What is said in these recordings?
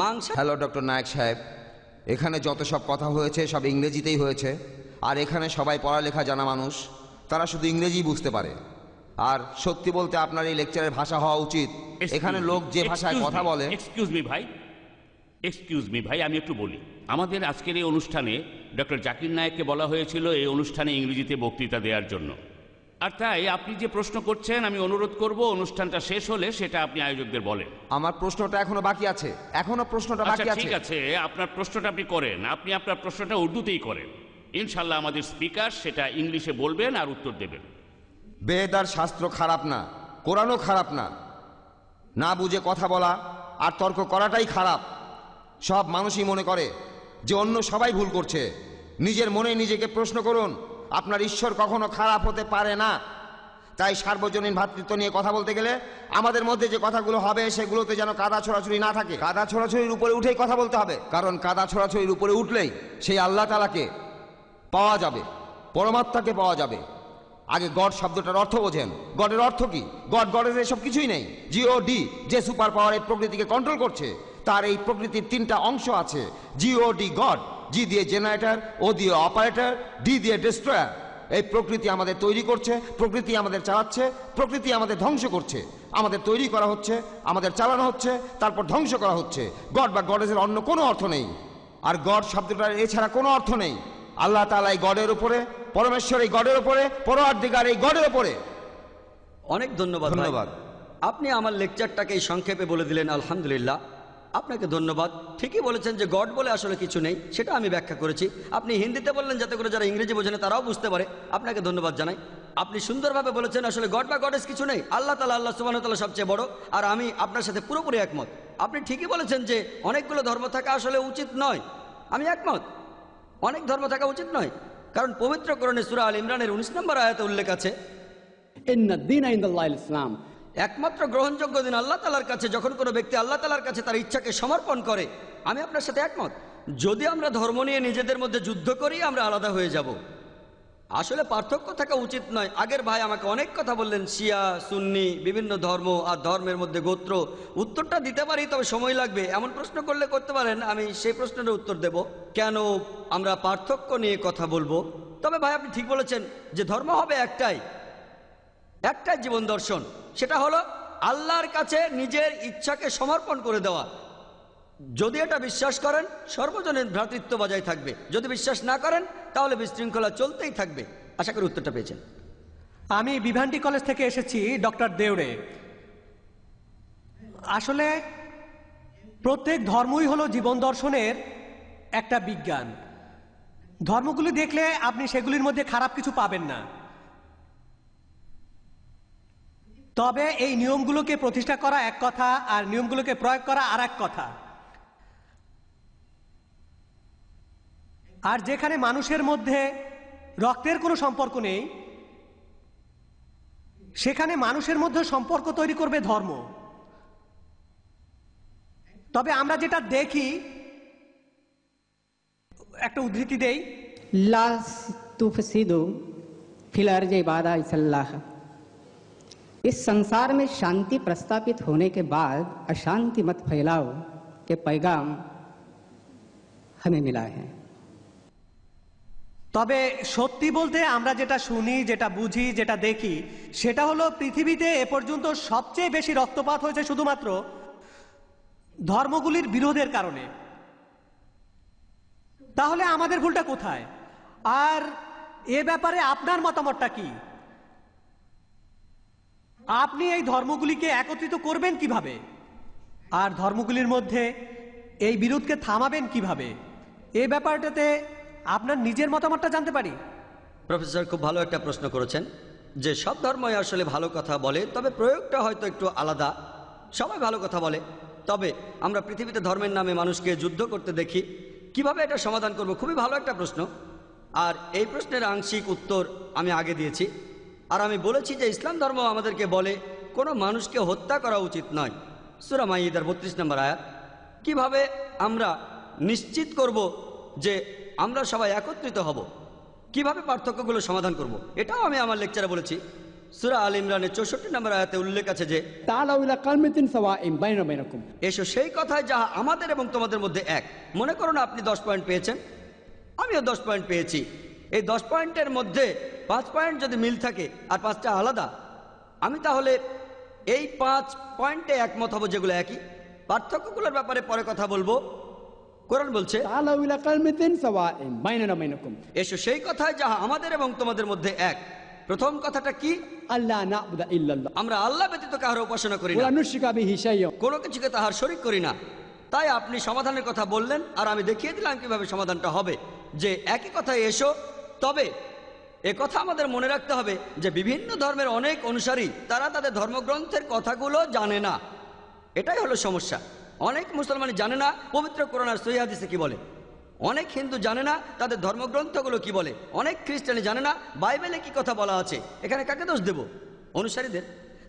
মাংস hello doctor নায়ক সাহেব এখানে যত সব কথা হয়েছে সব ইংরেজিতেই হয়েছে। আর এখানে সবাই পড়ালেখা জানা মানুষ। তারা শুধু ইংরেজি বুঝতে পারে। আর সত্যি বলতে আপনার এই লেকচারের ভাষা হওয়া উচিত। এখানে লোক যে ভাষায় কথা বলে এক্সকিউজ মি ভাই। এক্সকিউজ মি ভাই আমি একটু বলি। আমাদের আজকের এই অনুষ্ঠানে ডক্টর জাকির নায়েককে বলা হয়েছিল এই অনুষ্ঠানে ইংরেজিতে বক্তৃতা দেওয়ার জন্য। আর তাই আপনি যে প্রশ্ন করছেন আমি অনুরোধ করব অনুষ্ঠানটা শেষ হলে সেটা আপনি আয়োজকদের বলেন। আমার প্রশ্নটা এখনও বাকি আছে। এখনও প্রশ্নটা আচ্ছা বাকি আছে। ঠিক আছে আপনার প্রশ্নটা আপনি করেন। আপনি আপনার প্রশ্নটা উর্দুতেই করেন। ইনশাল্লাহ আমাদের স্পিকার সেটা ইংলিশে বলবেন আর উত্তর দেবেন। বেদ আর শাস্ত্র খারাপ না কোরআনও খারাপ না। না বুঝে কথা বলা আর তর্ক করাটাই খারাপ। সব মানুষই মনে করে যে অন্য সবাই ভুল করছে। নিজের মনে নিজেকে প্রশ্ন করুন আপনার ঈশ্বর কখনো খারাপ হতে পারে না। তাই সার্বজনীন ভ্রাতৃত্ব নিয়ে কথা বলতে গেলে আমাদের মধ্যে যে কথাগুলো হবে সেগুলোতে যেন কাদা ছড়াছড়ি না থাকে। কাদা ছড়াছড়ির উপরে উঠেই কথা বলতে হবে। কারণ কাদা ছড়াছড়ির উপরে উঠলেই সেই আল্লাহ তালাকে পাওয়া যাবে, পরমাত্মাকে পাওয়া যাবে। আগে গড শব্দটার অর্থ বোঝেন। গডের অর্থ কি? গড, গডের এসব কিছুই নেই। জিও ডি যে সুপার পাওয়ার এই প্রকৃতিকে কন্ট্রোল করছে, তার এই প্রকৃতির তিনটা অংশ আছে। Jio D god. জি দিয়ে জেনারেটর ও দিয়ে অপারেটর ডি দিয়ে ডিস্ট্রয়ার এই প্রকৃতি আমাদের তৈরি করছে প্রকৃতি আমাদের চালাচ্ছে প্রকৃতি আমাদের ধ্বংস করছে। আমাদের তৈরি করা হচ্ছে আমাদের চালানো হচ্ছে তারপর ধ্বংস করা হচ্ছে। গড বা গডেসের অন্য কোনো অর্থ নেই। আর গড শব্দটার এছাড়া কোনো অর্থ নেই। আল্লাহ তালা এই গডের উপরে পরমেশ্বর এই গডের উপরে পরোয়ার এই গডের উপরে। অনেক ধন্যবাদ ধন্যবাদ। আপনি আমার লেকচারটাকে এই সংক্ষেপে বলে দিলেন আলহামদুলিল্লাহ। আপনাকে ধন্যবাদ। ঠিকই বলেছেন যে গড বলে আসলে কিছু নেই, সেটা আমি ব্যাখ্যা করেছি। আপনি হিন্দিতে বললেন যাতে করে যারা ইংরেজি বোঝেন তারাও বুঝতে পারে। আপনাকে ধন্যবাদ জানাই। আপনি সুন্দরভাবে বলেছেন আসলে গড বা গডেস কিছু নেই। আল্লাহ তালা আল্লাহ সুবাহ তালা সবচেয়ে বড়। আর আমি আপনার সাথে পুরোপুরি একমত। আপনি ঠিকই বলেছেন যে অনেকগুলো ধর্ম থাকা আসলে উচিত নয়। আমি একমত। অনেক ধর্ম থাকা উচিত নয়। কারণ পবিত্র করণে সুরা আল ইমরানের উনিশ নম্বর আয়াতে উল্লেখ আছে إن একমাত্র গ্রহণযোগ্য দিন আল্লাহ তালার কাছে, যখন কোনো ব্যক্তি আল্লাহ তালার কাছে তার ইচ্ছাকে সমর্পণ করে, আমি আপনার সাথে একমত। যদি আমরা ধর্ম নিয়ে নিজেদের মধ্যে যুদ্ধ করি, আমরা আলাদা হয়ে যাব। আসলে পার্থক্য থাকা উচিত নয়। আগের ভাই আমাকে অনেক কথা বললেন, শিয়া, সুন্নি, বিভিন্ন ধর্ম আর ধর্মের মধ্যে গোত্র। উত্তরটা দিতে পারি, তবে সময় লাগবে। এমন প্রশ্ন করলে করতে পারেন, আমি সেই প্রশ্নের উত্তর দেব। কেন আমরা পার্থক্য নিয়ে কথা বলব? তবে ভাই, আপনি ঠিক বলেছেন যে ধর্ম হবে একটাই। একটাই জীবন দর্শন, সেটা হলো আল্লাহর কাছে নিজের ইচ্ছাকে সমর্পণ করে দেওয়া। যদি এটা বিশ্বাস করেন, সর্বজনীন ভ্রাতৃত্ব বজায় থাকবে। যদি বিশ্বাস না করেন, তাহলে বিশৃঙ্খলা চলতেই থাকবে। আশা করি উত্তরটা পেয়েছেন। আমি বিভান্ডি কলেজ থেকে এসেছি, ডক্টর দেওড়ে আসলে প্রত্যেক ধর্মই হলো জীবন দর্শনের একটা বিজ্ঞান। ধর্মগুলি দেখলে আপনি সেগুলির মধ্যে খারাপ কিছু পাবেন না। তবে এই নিয়মগুলোকে প্রতিষ্ঠা করা এক কথা আর নিয়মগুলোকে প্রয়োগ করা আর এক কথা। আর যেখানে মানুষের মধ্যে রক্তের কোনো সম্পর্ক নেই, সেখানে মানুষের মধ্যে সম্পর্ক তৈরি করবে ধর্ম। তবে আমরা যেটা দেখি, একটা উদ্ধৃতি দেই। লাস তুফসিদু ফিলার যে বাদা ইসাল্লাহ। इस संसार में शांति प्रस्तापित होने के बाद अशांति मत फैलाओ के पैगाम हमें मिला है তবে সত্যি বলতে আমরা যেটা শুনি যেটা বুঝি যেটা দেখি সেটা হলো পৃথিবীতে এ পর্যন্ত সবচেয়ে বেশি রক্তপাত হয়েছে শুধুমাত্র ধর্মগুলির বিরোধের কারণে তাহলে আমাদের ভুলটা কোথায় আর এ ব্যাপারে আপনার মতামতটা কি আপনি এই ধর্মগুলিকে একত্রিত করবেন কীভাবে? আর ধর্মগুলির মধ্যে এই বিরোধকে থামাবেন কীভাবে? এই ব্যাপারটাতে আপনার নিজের মতামতটা জানতে পারি। প্রফেসর, খুব ভালো একটা প্রশ্ন করেছেন যে সব ধর্মই আসলে ভালো কথা বলে, তবে প্রয়োগটা হয়তো একটু আলাদা। সবাই ভালো কথা বলে। তবে আমরা পৃথিবীতে ধর্মের নামে মানুষকে যুদ্ধ করতে দেখি। কীভাবে এটা সমাধান করব? খুবই ভালো একটা প্রশ্ন। আর এই প্রশ্নের আংশিক উত্তর আমি আগে দিয়েছি। আর আমি বলেছি যে ইসলাম ধর্ম আমাদেরকে বলে কোনো মানুষকে হত্যা করা উচিত নয়। সুরামাইদার বত্রিশ নম্বর আয়াত। কীভাবে আমরা নিশ্চিত করব যে আমরা সবাই একত্রিত হব? কীভাবে পার্থক্যগুলো সমাধান করব। এটাও আমি আমার লেকচারে বলেছি। সুরা আল ইমরানের চৌষট্টি নম্বর আয়াতে উল্লেখ আছে যে এসো সেই কথায় যাহা আমাদের এবং তোমাদের মধ্যে এক। মনে করো না আপনি দশ পয়েন্ট পেয়েছেন? আমিও দশ পয়েন্ট পেয়েছি। এই দশ পয়েন্টের মধ্যে পাঁচ পয়েন্ট যদি মিল থাকে আর পাঁচটা আলাদা আমি তাহলে এই পাঁচ পয়েন্টে একমত হব যেগুলো একই। পার্থক্যগুলোর ব্যাপারে পরে কথা বলব। কোরআন বলছে এসো সেই কথায় যাহা আমাদের এবং তোমাদের মধ্যে এক। প্রথম কথাটা কি? আল্লাহ আমরা আল্লাহ ব্যতীত কাহার উপাসনা করি না। কোনো কিছুকে তাহার শরিক করি না। তাই আপনি সমাধানের কথা বললেন আর আমি দেখিয়ে দিলাম কীভাবে সমাধানটা হবে। যে একই কথায় এসো তবে কথা আমাদের মনে রাখতে হবে যে বিভিন্ন ধর্মের অনেক অনুসারী তারা তাদের ধর্মগ্রন্থের কথাগুলো জানে না। এটাই হলো সমস্যা। অনেক মুসলমানই জানে না, পবিত্র কোরআন আর সহি কি বলে? অনেক হিন্দু জানে না, তাদের ধর্মগ্রন্থগুলো কি বলে? অনেক খ্রিস্টানি জানে না, বাইবেলে কি কথা বলা আছে? এখানে কাকে দোষ দেব? অনুসারীদের।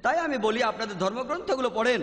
তাই আমি বলি, আপনাদের ধর্মগ্রন্থগুলো পড়েন।